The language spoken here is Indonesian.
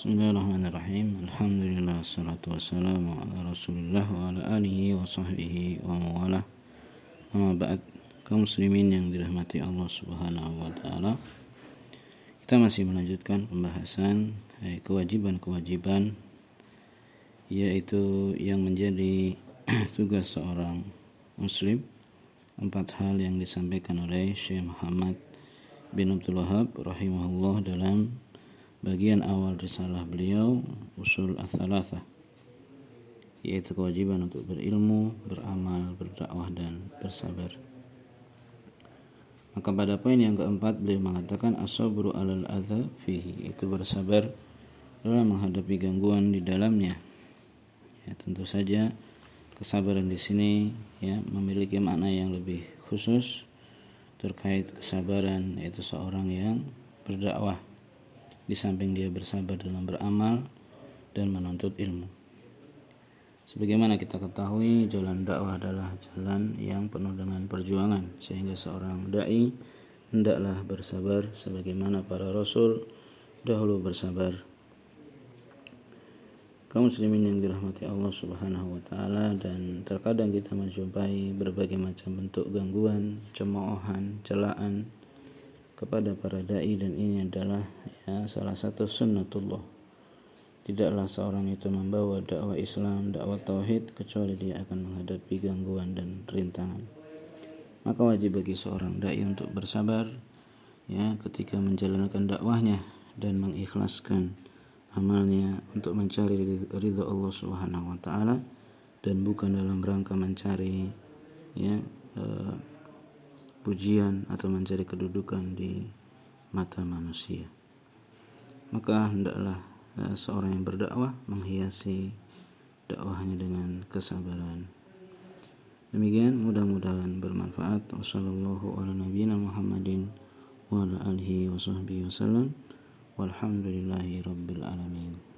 Bismillahirrahmanirrahim. Alhamdulillah Assalatu wassalamu ala rasulillah Wa ala alihi wa sahbihi wa mawalah. Amma ba'd. Kaum muslimin yang dirahmati Allah subhanahu wa ta'ala. Kita masih melanjutkan pembahasan eh, Kewajiban-kewajiban Yaitu yang menjadi tugas seorang muslim. Empat hal yang disampaikan oleh Syekh Muhammad bin Abdul Wahab rahimahullah dalam bagian awal risalah beliau usul ats yaitu kewajiban untuk berilmu, beramal, berdakwah dan bersabar. Maka pada poin yang keempat beliau mengatakan asabru alal adza fihi itu bersabar dalam menghadapi gangguan di dalamnya. Ya, tentu saja kesabaran di sini ya memiliki makna yang lebih khusus terkait kesabaran yaitu seorang yang berdakwah di samping dia bersabar dalam beramal dan menuntut ilmu. Sebagaimana kita ketahui, jalan dakwah adalah jalan yang penuh dengan perjuangan, sehingga seorang dai hendaklah bersabar sebagaimana para rasul dahulu bersabar. Kaum muslimin yang dirahmati Allah Subhanahu wa taala dan terkadang kita menjumpai berbagai macam bentuk gangguan, cemoohan, celaan, kepada para dai dan ini adalah ya salah satu sunnatullah tidaklah seorang itu membawa dakwah Islam, dakwah tauhid kecuali dia akan menghadapi gangguan dan rintangan. Maka wajib bagi seorang dai untuk bersabar ya ketika menjalankan dakwahnya dan mengikhlaskan amalnya untuk mencari ridha Allah Subhanahu wa taala dan bukan dalam rangka mencari ya uh, pujian atau mencari kedudukan di mata manusia. Maka hendaklah uh, seorang yang berdakwah menghiasi dakwahnya dengan kesabaran. Demikian mudah-mudahan bermanfaat. Wassalamualaikum warahmatullahi wabarakatuh.